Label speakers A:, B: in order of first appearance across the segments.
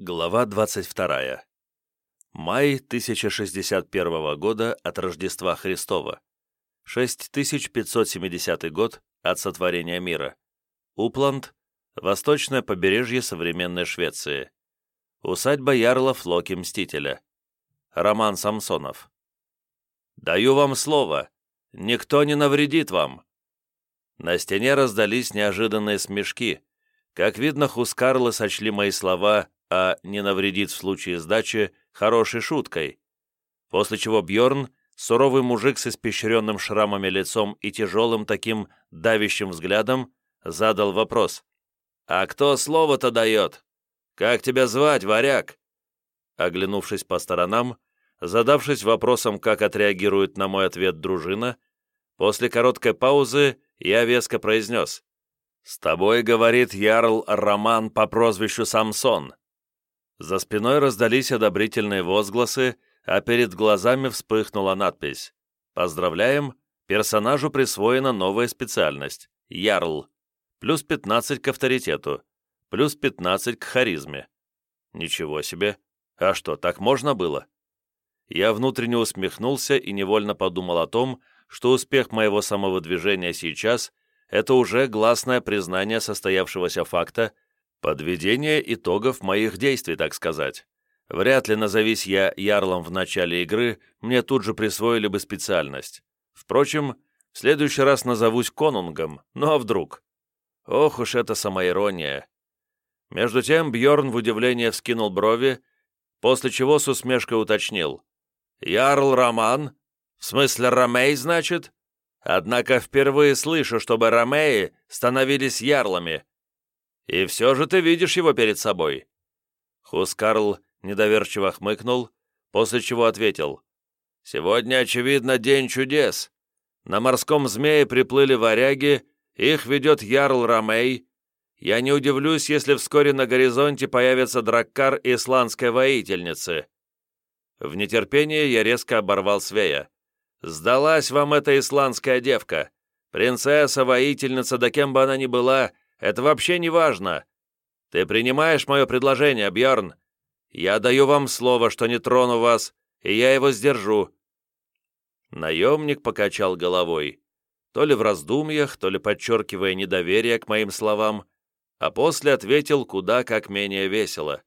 A: Глава 22. Май 1061 года от Рождества Христова. 6570 год от сотворения мира. Упланд, восточное побережье современной Швеции. Усадьба Ярла Флоки Мстителя. Роман Самсонов. «Даю вам слово. Никто не навредит вам». На стене раздались неожиданные смешки. Как видно, Хускарлы сочли мои слова а не навредит в случае сдачи хорошей шуткой. После чего Бьорн, суровый мужик с испещренным шрамами лицом и тяжелым таким давящим взглядом, задал вопрос. «А кто слово-то дает? Как тебя звать, варяг?» Оглянувшись по сторонам, задавшись вопросом, как отреагирует на мой ответ дружина, после короткой паузы я веско произнес. «С тобой, — говорит Ярл Роман по прозвищу Самсон. За спиной раздались одобрительные возгласы, а перед глазами вспыхнула надпись «Поздравляем! Персонажу присвоена новая специальность – Ярл. Плюс 15 к авторитету, плюс 15 к харизме». Ничего себе! А что, так можно было? Я внутренне усмехнулся и невольно подумал о том, что успех моего самовыдвижения сейчас – это уже гласное признание состоявшегося факта – Подведение итогов моих действий, так сказать. Вряд ли, назовись я ярлом в начале игры, мне тут же присвоили бы специальность. Впрочем, в следующий раз назовусь конунгом, ну а вдруг? Ох уж это самоирония. Между тем Бьорн в удивление вскинул брови, после чего с усмешкой уточнил. «Ярл Роман? В смысле Ромей, значит? Однако впервые слышу, чтобы Ромеи становились ярлами. «И все же ты видишь его перед собой». Хускарл недоверчиво хмыкнул, после чего ответил. «Сегодня, очевидно, день чудес. На морском змее приплыли варяги, их ведет Ярл Ромей. Я не удивлюсь, если вскоре на горизонте появится драккар исландской воительницы». В нетерпении я резко оборвал Свея. «Сдалась вам эта исландская девка. Принцесса, воительница, да кем бы она ни была, это вообще не важно. Ты принимаешь мое предложение, Бьорн? Я даю вам слово, что не трону вас, и я его сдержу». Наемник покачал головой, то ли в раздумьях, то ли подчеркивая недоверие к моим словам, а после ответил куда как менее весело.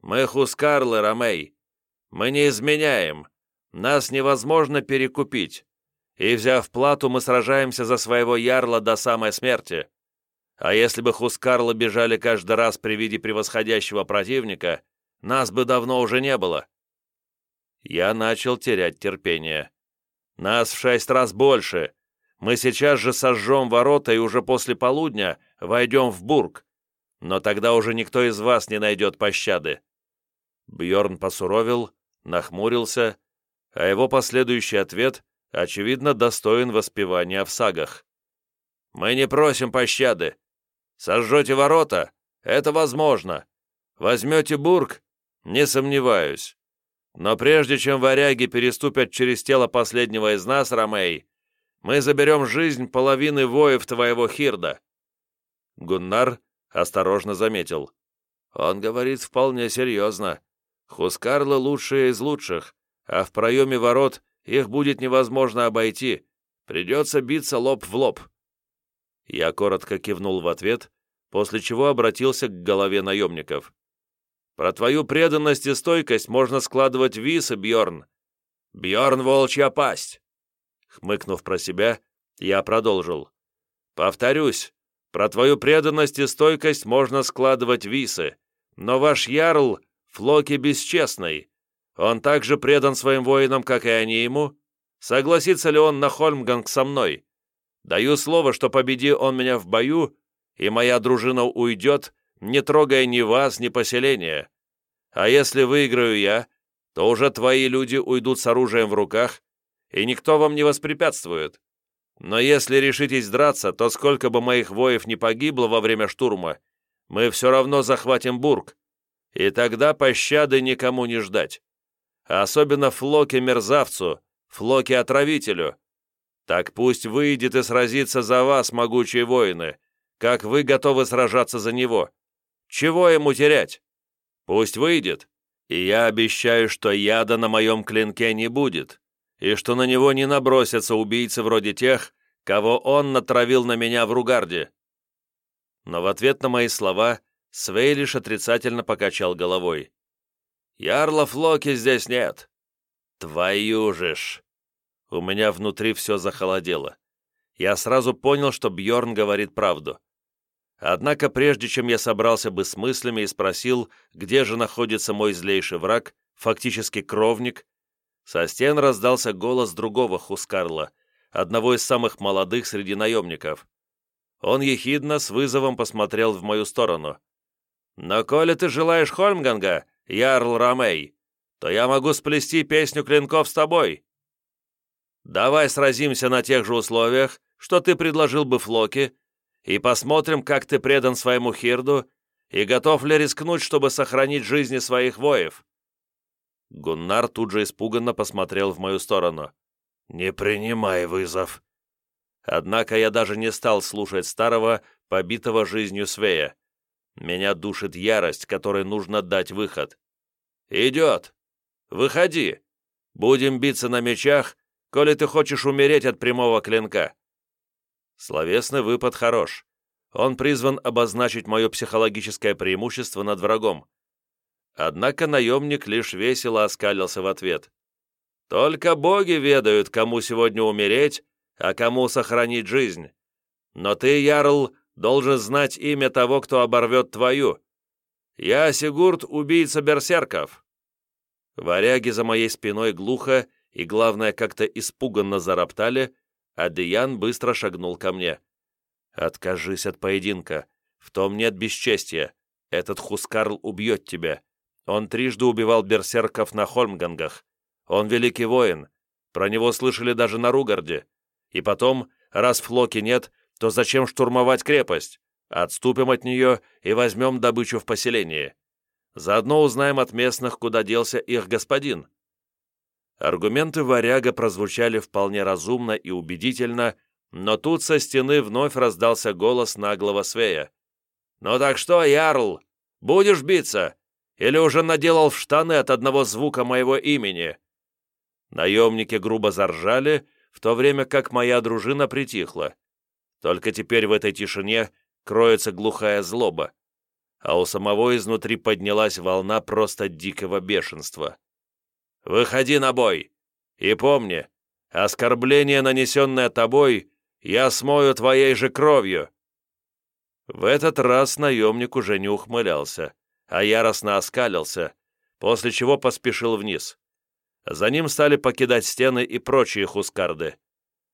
A: «Мы хускарлы, Ромей. Мы не изменяем. Нас невозможно перекупить. И, взяв плату, мы сражаемся за своего ярла до самой смерти. А если бы Хускарлы бежали каждый раз при виде превосходящего противника, нас бы давно уже не было. Я начал терять терпение. Нас в шесть раз больше. Мы сейчас же сожжем ворота и уже после полудня войдем в Бург. Но тогда уже никто из вас не найдет пощады. Бьорн посуровил, нахмурился, а его последующий ответ, очевидно, достоин воспевания в сагах. «Мы не просим пощады. Сожжете ворота? Это возможно. Возьмете Бург? Не сомневаюсь. Но прежде чем варяги переступят через тело последнего из нас, Ромей, мы заберем жизнь половины воев твоего Хирда». Гуннар осторожно заметил. «Он говорит вполне серьезно. Хускарлы лучшие из лучших, а в проеме ворот их будет невозможно обойти. Придется биться лоб в лоб». Я коротко кивнул в ответ, после чего обратился к голове наемников. «Про твою преданность и стойкость можно складывать висы, Бьорн. Бьорн волчья пасть!» Хмыкнув про себя, я продолжил. «Повторюсь, про твою преданность и стойкость можно складывать висы, но ваш ярл — Флоки бесчестный. Он также предан своим воинам, как и они ему. Согласится ли он на Хольмганг со мной? Даю слово, что победи он меня в бою, и моя дружина уйдет, не трогая ни вас, ни поселения. А если выиграю я, то уже твои люди уйдут с оружием в руках, и никто вам не воспрепятствует. Но если решитесь драться, то сколько бы моих воев не погибло во время штурма, мы все равно захватим Бург, и тогда пощады никому не ждать. особенно Флоке-мерзавцу, Флоке-отравителю. Так пусть выйдет и сразится за вас, могучие воины, как вы готовы сражаться за него. Чего ему терять? Пусть выйдет, и я обещаю, что яда на моем клинке не будет, и что на него не набросятся убийцы вроде тех, кого он натравил на меня в Ругарде». Но в ответ на мои слова Свей лишь отрицательно покачал головой. «Ярла Флоки здесь нет». «Твою же ж!» У меня внутри все захолодело. Я сразу понял, что Бьорн говорит правду. Однако прежде чем я собрался бы с мыслями и спросил, где же находится мой злейший враг, фактически кровник, со стен раздался голос другого Хускарла, одного из самых молодых среди наемников. Он ехидно с вызовом посмотрел в мою сторону. «Но коли ты желаешь Хольмганга, Ярл Рамей, то я могу сплести песню клинков с тобой. Давай сразимся на тех же условиях, что ты предложил бы Флоке, и посмотрим, как ты предан своему Хирду и готов ли рискнуть, чтобы сохранить жизни своих воев». Гуннар тут же испуганно посмотрел в мою сторону. «Не принимай вызов». Однако я даже не стал слушать старого, побитого жизнью Свея. Меня душит ярость, которой нужно дать выход. «Идет! Выходи! Будем биться на мечах, коли ты хочешь умереть от прямого клинка!» Словесный выпад хорош. Он призван обозначить мое психологическое преимущество над врагом. Однако наемник лишь весело оскалился в ответ. «Только боги ведают, кому сегодня умереть, а кому сохранить жизнь. Но ты, Ярл, должен знать имя того, кто оборвет твою. Я, Сигурд, убийца берсерков». Варяги за моей спиной глухо и, главное, как-то испуганно зароптали, а Деян быстро шагнул ко мне. «Откажись от поединка. В том нет бесчестия. Этот Хускарл убьет тебя. Он трижды убивал берсерков на Хольмгангах. Он великий воин. Про него слышали даже на Ругарде. И потом, раз Флоки нет, то зачем штурмовать крепость? Отступим от нее и возьмем добычу в поселении. Заодно узнаем от местных, куда делся их господин. Аргументы варяга прозвучали вполне разумно и убедительно, но тут со стены вновь раздался голос наглого Свея. «Ну так что, Ярл, будешь биться? Или уже наделал в штаны от одного звука моего имени?» Наемники грубо заржали, в то время как моя дружина притихла. Только теперь в этой тишине кроется глухая злоба, а у самого изнутри поднялась волна просто дикого бешенства. Выходи на бой. И помни, оскорбление, нанесенное тобой, я смою твоей же кровью». В этот раз наемник уже не ухмылялся, а яростно оскалился, после чего поспешил вниз. За ним стали покидать стены и прочие хускарды.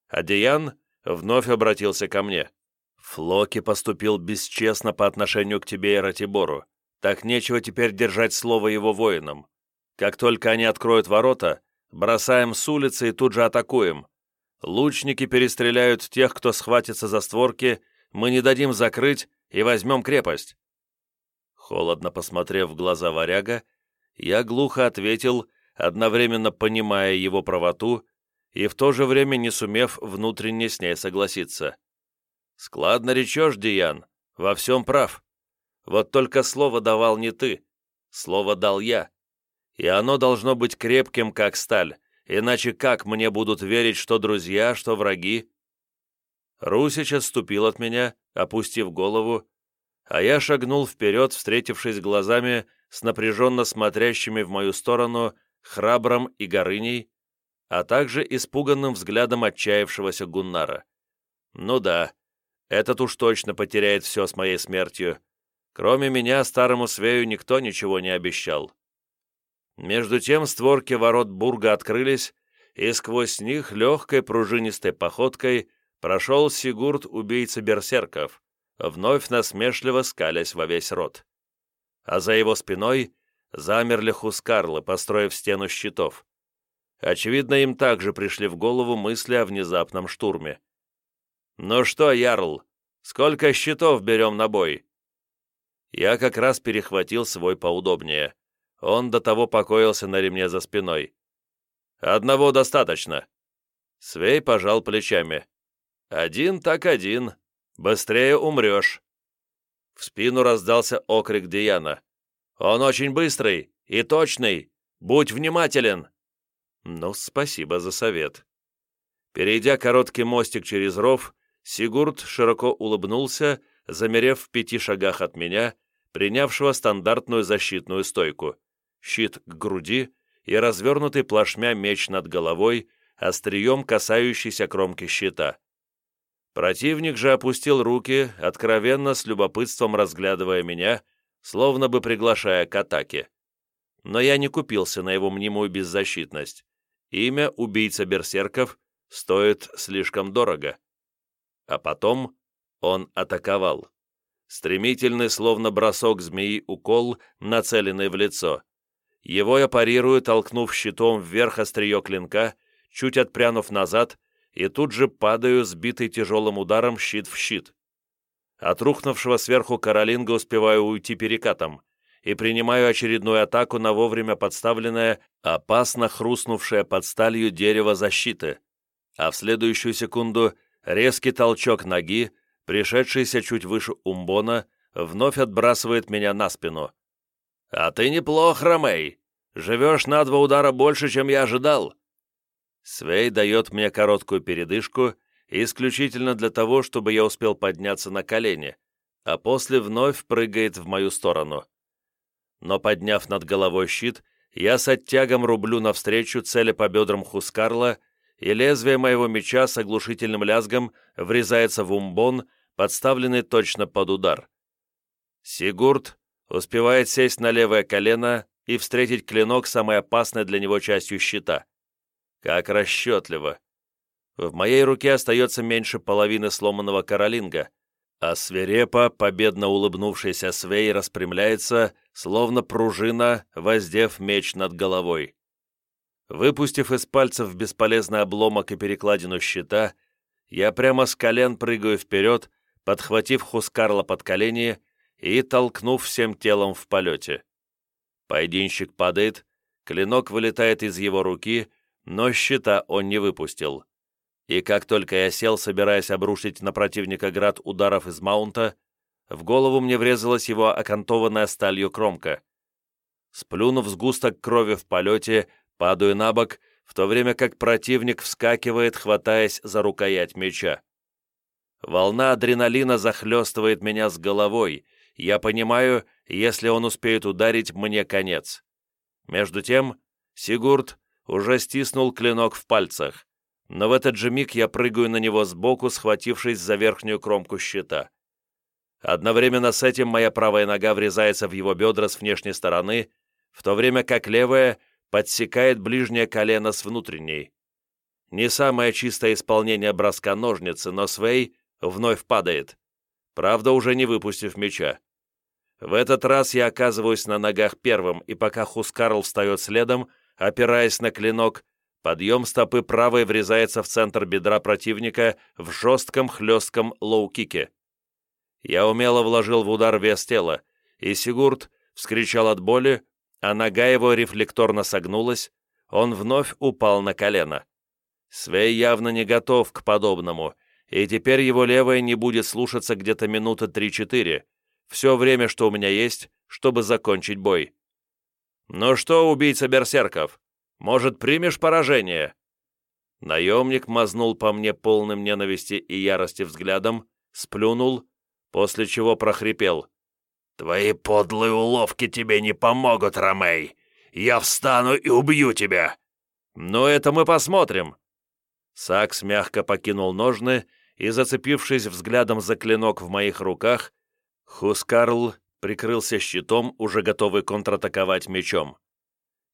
A: А Диан вновь обратился ко мне. «Флоки поступил бесчестно по отношению к тебе и Ратибору. Так нечего теперь держать слово его воинам. Как только они откроют ворота, бросаем с улицы и тут же атакуем. Лучники перестреляют тех, кто схватится за створки, мы не дадим закрыть и возьмем крепость». Холодно посмотрев в глаза варяга, я глухо ответил, одновременно понимая его правоту и в то же время не сумев внутренне с ней согласиться. «Складно речешь, Диан, во всем прав. Вот только слово давал не ты, слово дал я и оно должно быть крепким, как сталь, иначе как мне будут верить, что друзья, что враги?» Русич отступил от меня, опустив голову, а я шагнул вперед, встретившись глазами с напряженно смотрящими в мою сторону храбром и горыней, а также испуганным взглядом отчаявшегося Гуннара. «Ну да, этот уж точно потеряет все с моей смертью. Кроме меня, старому Свею никто ничего не обещал». Между тем створки ворот Бурга открылись, и сквозь них легкой пружинистой походкой прошел Сигурд убийца берсерков, вновь насмешливо скалясь во весь рот. А за его спиной замерли хускарлы, построив стену щитов. Очевидно, им также пришли в голову мысли о внезапном штурме. «Ну что, Ярл, сколько щитов берем на бой?» Я как раз перехватил свой поудобнее. Он до того покоился на ремне за спиной. «Одного достаточно». Свей пожал плечами. «Один так один. Быстрее умрешь». В спину раздался окрик Диана. Он очень быстрый и точный. Будь внимателен!» «Ну, спасибо за совет». Перейдя короткий мостик через ров, Сигурд широко улыбнулся, замерев в пяти шагах от меня, принявшего стандартную защитную стойку, щит к груди и развернутый плашмя меч над головой, острием касающийся кромки щита. Противник же опустил руки, откровенно с любопытством разглядывая меня, словно бы приглашая к атаке. Но я не купился на его мнимую беззащитность. Имя убийца берсерков стоит слишком дорого. А потом он атаковал. Стремительный, словно бросок змеи, укол, нацеленный в лицо. Его я парирую, толкнув щитом вверх острие клинка, чуть отпрянув назад, и тут же падаю, сбитый тяжелым ударом щит в щит. От рухнувшего сверху Каролинга успеваю уйти перекатом и принимаю очередную атаку на вовремя подставленное, опасно хрустнувшее под сталью дерево защиты, а в следующую секунду резкий толчок ноги, пришедшийся чуть выше умбона, вновь отбрасывает меня на спину. «А ты неплох, Ромей! Живешь на два удара больше, чем я ожидал!» Свей дает мне короткую передышку, исключительно для того, чтобы я успел подняться на колени, а после вновь прыгает в мою сторону. Но подняв над головой щит, я с оттягом рублю навстречу цели по бедрам Хускарла, и лезвие моего меча с оглушительным лязгом врезается в умбон, подставленный точно под удар. Сигурд успевает сесть на левое колено и встретить клинок самой опасной для него частью щита. Как расчетливо. В моей руке остается меньше половины сломанного каролинга, а свирепо, победно улыбнувшийся Свей распрямляется, словно пружина, воздев меч над головой. Выпустив из пальцев бесполезный обломок и перекладину щита, я прямо с колен прыгаю вперед, подхватив Хускарла под колени и толкнув всем телом в полете. Поединщик падает, клинок вылетает из его руки, но щита он не выпустил. И как только я сел, собираясь обрушить на противника град ударов из маунта, в голову мне врезалась его окантованная сталью кромка. Сплюнув сгусток крови в полете, падаю на бок, в то время как противник вскакивает, хватаясь за рукоять меча. Волна адреналина захлестывает меня с головой. Я понимаю, если он успеет ударить, мне конец. Между тем, Сигурд уже стиснул клинок в пальцах, но в этот же миг я прыгаю на него сбоку, схватившись за верхнюю кромку щита. Одновременно с этим моя правая нога врезается в его бедра с внешней стороны, в то время как левая подсекает ближнее колено с внутренней. Не самое чистое исполнение броска ножницы, но Свей вновь падает, правда, уже не выпустив меча. В этот раз я оказываюсь на ногах первым, и пока Хускарл встает следом, опираясь на клинок, подъем стопы правой врезается в центр бедра противника в жестком хлестком лоу-кике. Я умело вложил в удар вес тела, и Сигурд вскричал от боли, а нога его рефлекторно согнулась, он вновь упал на колено. Свей явно не готов к подобному, и теперь его левая не будет слушаться где-то минуты три-четыре, все время, что у меня есть, чтобы закончить бой. «Ну что, убийца берсерков, может, примешь поражение?» Наемник мазнул по мне полным ненависти и ярости взглядом, сплюнул, после чего прохрипел. «Твои подлые уловки тебе не помогут, Ромей! Я встану и убью тебя!» «Ну, это мы посмотрим!» Сакс мягко покинул ножны и, зацепившись взглядом за клинок в моих руках, Хускарл прикрылся щитом, уже готовый контратаковать мечом.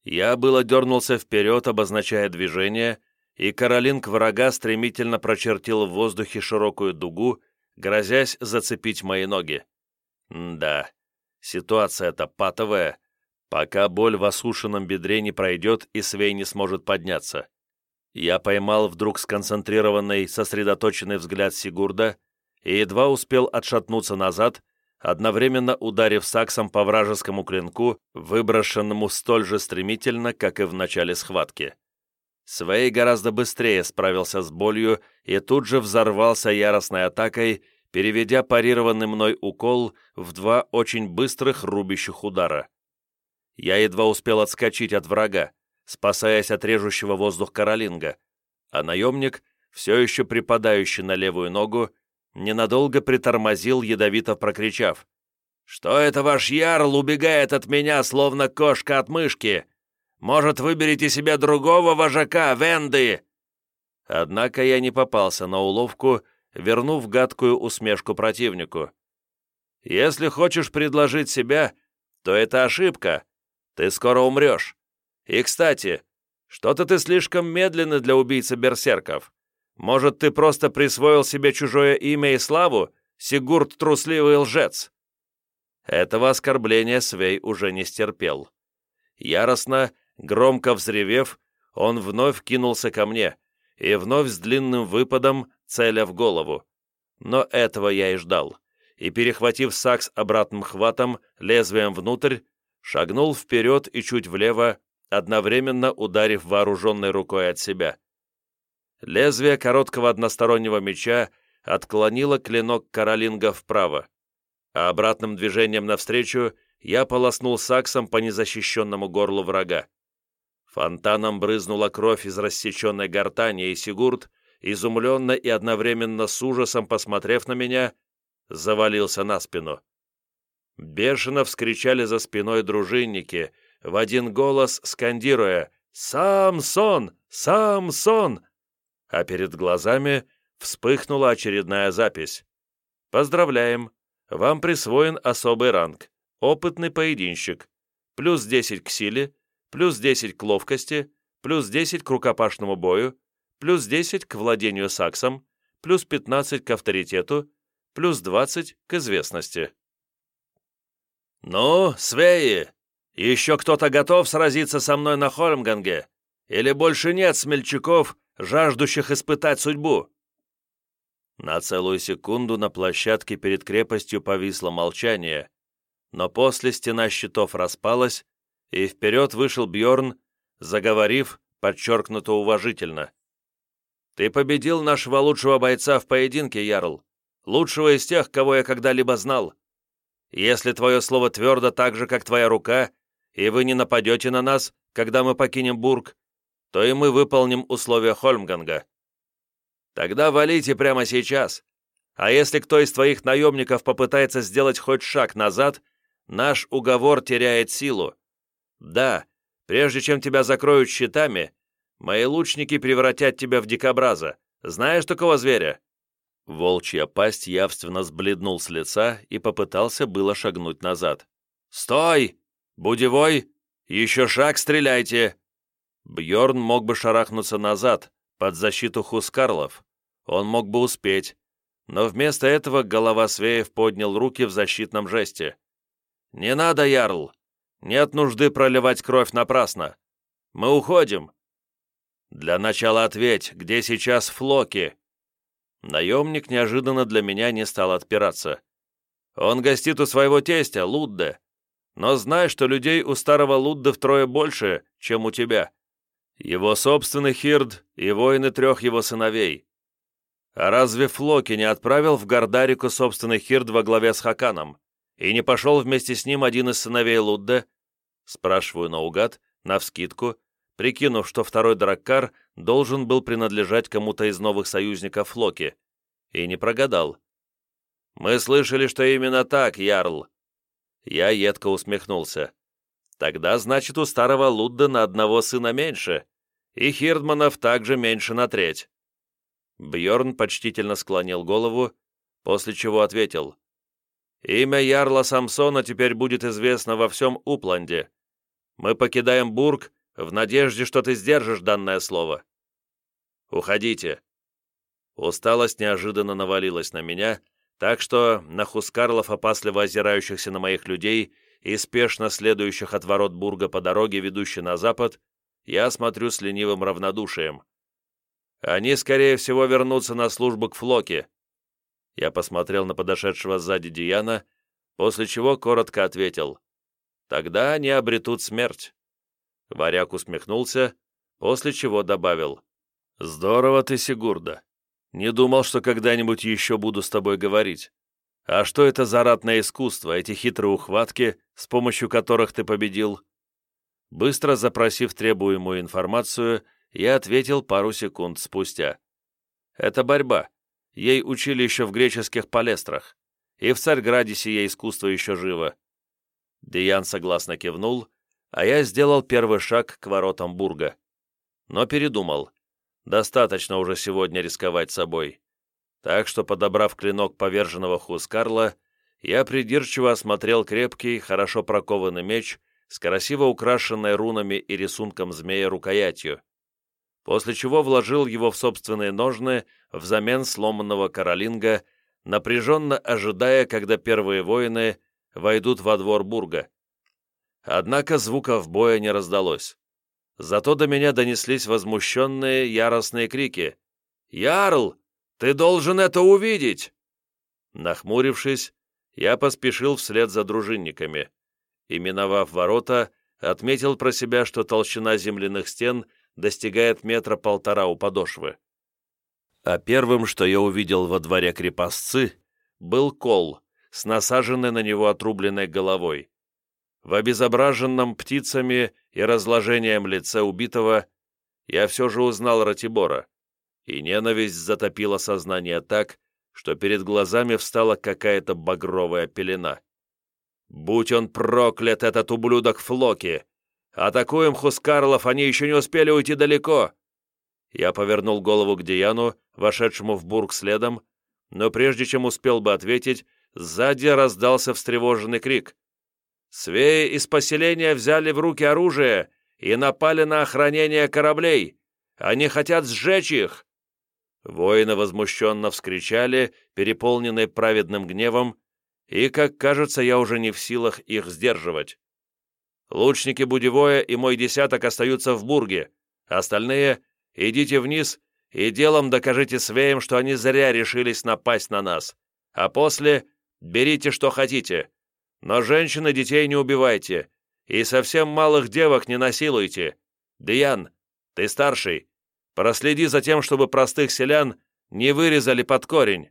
A: Я было дернулся вперед, обозначая движение, и Каролинг врага стремительно прочертил в воздухе широкую дугу, грозясь зацепить мои ноги. М да, ситуация-то патовая, пока боль в осушенном бедре не пройдет и Свей не сможет подняться. Я поймал вдруг сконцентрированный, сосредоточенный взгляд Сигурда и едва успел отшатнуться назад, одновременно ударив саксом по вражескому клинку, выброшенному столь же стремительно, как и в начале схватки. Свей гораздо быстрее справился с болью и тут же взорвался яростной атакой, переведя парированный мной укол в два очень быстрых рубящих удара. Я едва успел отскочить от врага, спасаясь от режущего воздух Каролинга, а наемник, все еще припадающий на левую ногу, ненадолго притормозил, ядовито прокричав. «Что это ваш ярл убегает от меня, словно кошка от мышки? Может, выберите себе другого вожака, Венды?» Однако я не попался на уловку, вернув гадкую усмешку противнику. «Если хочешь предложить себя, то это ошибка. Ты скоро умрешь. И, кстати, что-то ты слишком медленный для убийцы берсерков. Может, ты просто присвоил себе чужое имя и славу, Сигурд трусливый лжец?» Этого оскорбления Свей уже не стерпел. Яростно, громко взревев, он вновь кинулся ко мне и вновь с длинным выпадом целя в голову. Но этого я и ждал, и, перехватив сакс обратным хватом, лезвием внутрь, шагнул вперед и чуть влево, одновременно ударив вооруженной рукой от себя. Лезвие короткого одностороннего меча отклонило клинок Каролинга вправо, а обратным движением навстречу я полоснул саксом по незащищенному горлу врага. Фонтаном брызнула кровь из рассеченной гортани, и Сигурд, изумленно и одновременно с ужасом посмотрев на меня, завалился на спину. Бешено вскричали за спиной дружинники, в один голос скандируя «Самсон! Самсон!» А перед глазами вспыхнула очередная запись. «Поздравляем! Вам присвоен особый ранг. Опытный поединщик. Плюс 10 к силе, плюс 10 к ловкости, плюс 10 к рукопашному бою, плюс 10 к владению саксом, плюс 15 к авторитету, плюс 20 к известности. «Ну, Свеи, еще кто-то готов сразиться со мной на Хольмганге? Или больше нет смельчаков, жаждущих испытать судьбу?» На целую секунду на площадке перед крепостью повисло молчание, но после стена щитов распалась, и вперед вышел Бьорн, заговорив, подчеркнуто уважительно. «Ты победил нашего лучшего бойца в поединке, Ярл, лучшего из тех, кого я когда-либо знал. Если твое слово твердо так же, как твоя рука, и вы не нападете на нас, когда мы покинем Бург, то и мы выполним условия Хольмганга. Тогда валите прямо сейчас. А если кто из твоих наемников попытается сделать хоть шаг назад, наш уговор теряет силу. Да, прежде чем тебя закроют щитами, мои лучники превратят тебя в дикобраза. Знаешь такого зверя?» Волчья пасть явственно сбледнул с лица и попытался было шагнуть назад. «Стой! Будевой! Еще шаг стреляйте!» Бьорн мог бы шарахнуться назад, под защиту Хускарлов. Он мог бы успеть, но вместо этого голова Свеев поднял руки в защитном жесте. «Не надо, Ярл! Нет нужды проливать кровь напрасно! Мы уходим!» «Для начала ответь, где сейчас Флоки?» Наемник неожиданно для меня не стал отпираться. Он гостит у своего тестя, Лудда. Но знай, что людей у старого Лудда втрое больше, чем у тебя. Его собственный Хирд и воины трех его сыновей. А разве Флоки не отправил в Гардарику собственный Хирд во главе с Хаканом? И не пошел вместе с ним один из сыновей Лудда? Спрашиваю наугад, навскидку, прикинув, что второй Драккар должен был принадлежать кому-то из новых союзников Флоки, и не прогадал. «Мы слышали, что именно так, Ярл!» Я едко усмехнулся. «Тогда, значит, у старого Лудда на одного сына меньше, и Хирдманов также меньше на треть». Бьорн почтительно склонил голову, после чего ответил. «Имя Ярла Самсона теперь будет известно во всем Упланде. Мы покидаем Бург в надежде, что ты сдержишь данное слово. Уходите». Усталость неожиданно навалилась на меня, так что на Хускарлов, опасливо озирающихся на моих людей и спешно следующих от ворот Бурга по дороге, ведущей на запад, я смотрю с ленивым равнодушием. Они, скорее всего, вернутся на службу к Флоке. Я посмотрел на подошедшего сзади Диана, после чего коротко ответил. Тогда они обретут смерть. Варяг усмехнулся, после чего добавил. «Здорово ты, Сигурда. Не думал, что когда-нибудь еще буду с тобой говорить. А что это за ратное искусство, эти хитрые ухватки, с помощью которых ты победил? Быстро запросив требуемую информацию, я ответил пару секунд спустя. «Это борьба. Ей учили еще в греческих палестрах. И в Царьграде сие искусство еще живо». Деян согласно кивнул, а я сделал первый шаг к воротам Бурга. Но передумал. Достаточно уже сегодня рисковать собой. Так что, подобрав клинок поверженного Хускарла, я придирчиво осмотрел крепкий, хорошо прокованный меч с красиво украшенной рунами и рисунком змея рукоятью, после чего вложил его в собственные ножны взамен сломанного каролинга, напряженно ожидая, когда первые воины войдут во двор Бурга. Однако звуков боя не раздалось. Зато до меня донеслись возмущенные яростные крики. «Ярл, ты должен это увидеть!» Нахмурившись, я поспешил вслед за дружинниками и, миновав ворота, отметил про себя, что толщина земляных стен достигает метра полтора у подошвы. А первым, что я увидел во дворе крепостцы, был кол с насаженной на него отрубленной головой. В обезображенном птицами и разложением лице убитого я все же узнал Ратибора, и ненависть затопила сознание так, что перед глазами встала какая-то багровая пелена. «Будь он проклят, этот ублюдок Флоки! Атакуем Хускарлов, они еще не успели уйти далеко!» Я повернул голову к Диану, вошедшему в бург следом, но прежде чем успел бы ответить, сзади раздался встревоженный крик. Свеи из поселения взяли в руки оружие и напали на охранение кораблей. Они хотят сжечь их!» Воины возмущенно вскричали, переполненные праведным гневом, и, как кажется, я уже не в силах их сдерживать. Лучники Будевоя и мой десяток остаются в бурге. Остальные идите вниз и делом докажите свеям, что они зря решились напасть на нас. А после берите, что хотите. Но женщин и детей не убивайте, и совсем малых девок не насилуйте. Диан, ты старший, проследи за тем, чтобы простых селян не вырезали под корень».